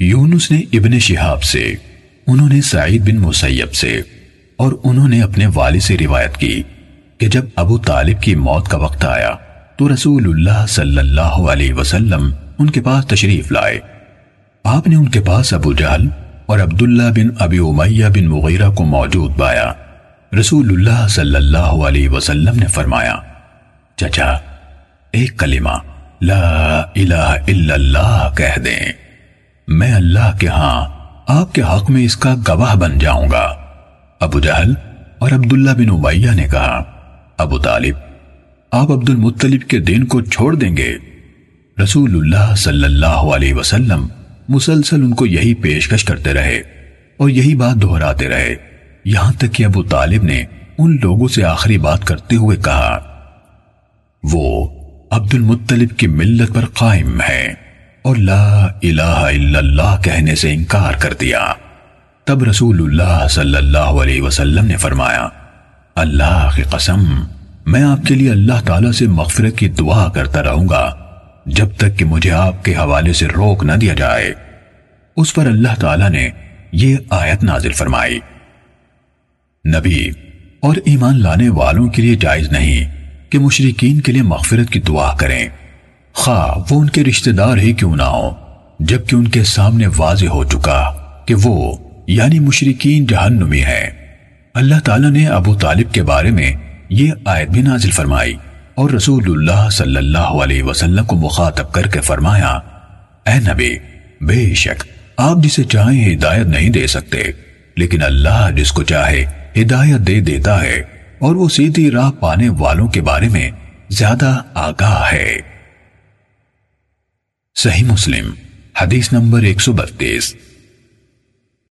یونس نے ابن شہاب سے، انہوں نے سعید بن مسیب سے، اور انہوں نے اپنے والد سے روایت کی کہ جب ابو طالب کی موت کا وقت آیا، تو رسول اللہ صلی اللہ علیہ وسلم ان کے پاس تشریف لائے۔ آپ نے ان کے پاس ابو جہل اور عبداللہ بن ابی امیہ بن مغیرہ کو موجود پایا۔ رسول اللہ صلی اللہ علیہ وسلم نے فرمایا، چچا، ایک کلمہ لا الہ الا اللہ کہہ دیں۔ میں اللہ کے ہاں آپ کے حق میں اس کا گواہ بن جاؤں گا۔ ابو جہل اور عبداللہ بن عبیہ نے کہا، ابو طالب، آپ عبد المطلب کے دین کو چھوڑ دیں گے۔ رسول اللہ صلی اللہ علیہ وسلم مسلسل ان کو یہی پیشکش کرتے رہے اور یہی بات دہراتے رہے۔ یہاں تک کہ ابو طالب نے ان لوگوں سے آخری بات کرتے ہوئے کہا، وہ عبد المطلب کی ملت پر قائم ہے اور لا الہ الا اللہ کہنے سے انکار کر دیا۔ تب رسول اللہ صلی اللہ علیہ وسلم نے فرمایا، اللہ کی قسم، میں آپ کے لیے اللہ تعالیٰ سے مغفرت کی دعا کرتا رہوں گا، جب تک کہ مجھے آپ کے حوالے سے روک نہ دیا جائے۔ اس پر اللہ تعالیٰ نے یہ آیت نازل فرمائی۔ نبی، اور ایمان لانے والوں کے لیے جائز نہیں کہ مشرقین کے لیے مغفرت کی دعا کریں۔ خواہ وہ ان کے رشتہ دار ہی کیوں نہ ہو جبکہ ان کے سامنے واضح ہو چکا کہ وہ یعنی مشرقین جہنمی ہیں۔ اللہ تعالیٰ نے ابو طالب کے بارے میں یہ آیت بھی نازل فرمائی اور رسول اللہ صلی اللہ علیہ وسلم کو مخاطب کر کے فرمایا، اے نبی، بے شک آپ جسے چاہیں ہدایت نہیں دے سکتے، لیکن اللہ جس کو چاہے ہدایت دے دیتا ہے اور وہ سیدھی راہ پانے والوں کے بارے میں زیادہ آگاہ ہے۔ صحیح مسلم حدیث نمبر ایک سو بتیس۔